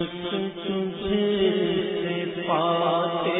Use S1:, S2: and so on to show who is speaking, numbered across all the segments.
S1: تجھے پاتے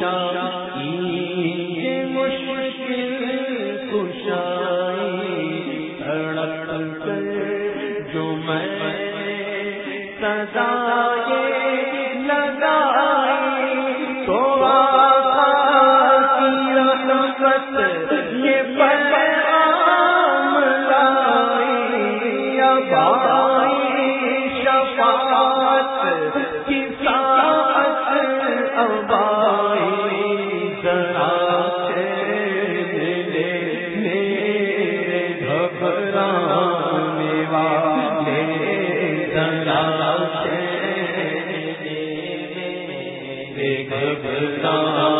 S1: شام دیتا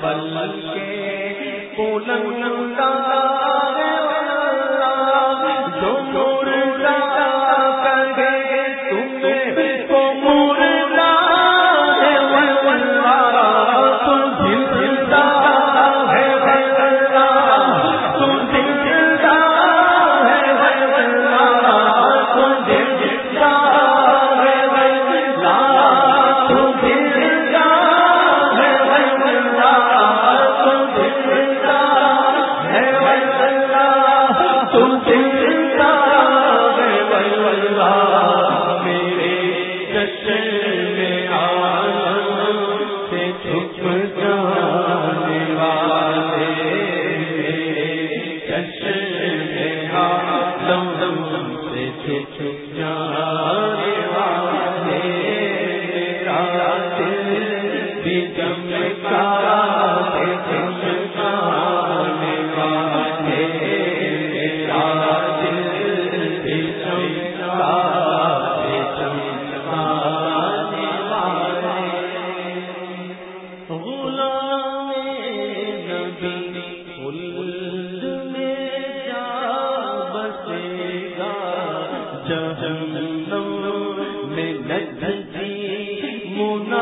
S1: پلنگ کے پلنگ کا جو مور کا کر گئے تم کو مور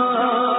S1: سر